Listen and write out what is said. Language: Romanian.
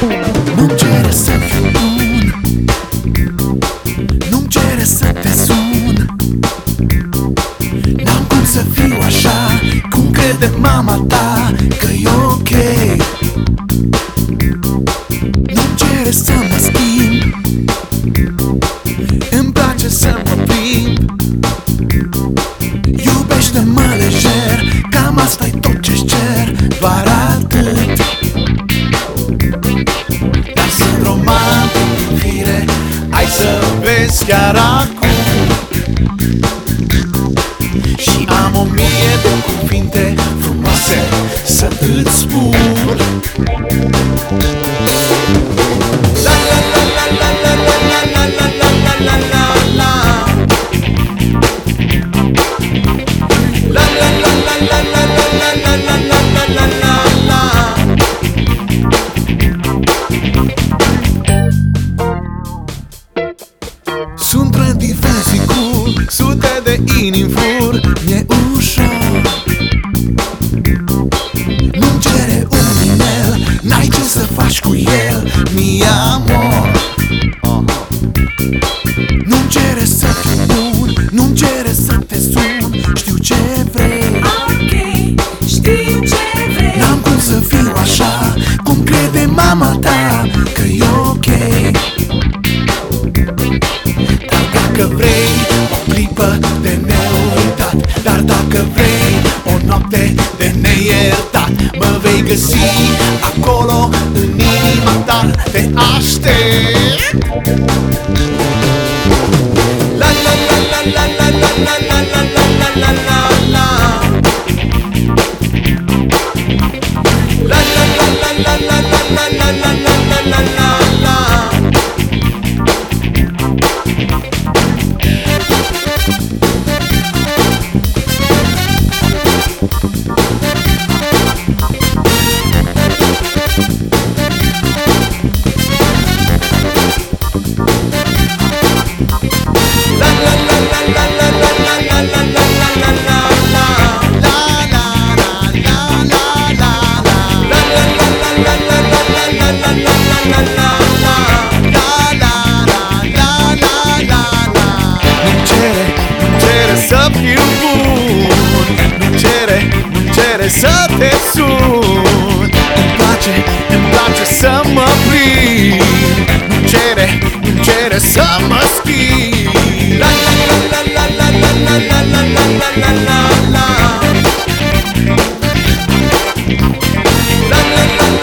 Nu-mi să fiu bun Nu-mi să te sun. N-am cum să fiu așa Cum crede mama ta. Chiar acum Și am o mie de cuvinte frumoase Să îți spun La la la la la la la la la la la la la la La la la la la la la la la la la la la la sute de inimi fur Mi-e ușor. Nu-mi cere un inel, n-ai ce să faci cu el Mi amor. Nu-mi cere să fiu bun, nu-mi cere să te sun Știu ce vrei. Ok, găsi Acolo în inima ta. Te aștept să te sun Îmi place, îmi place să mă plimb Îmi cere, îmi cere să mă schimb La la la la la la la la la la la la la la la La la la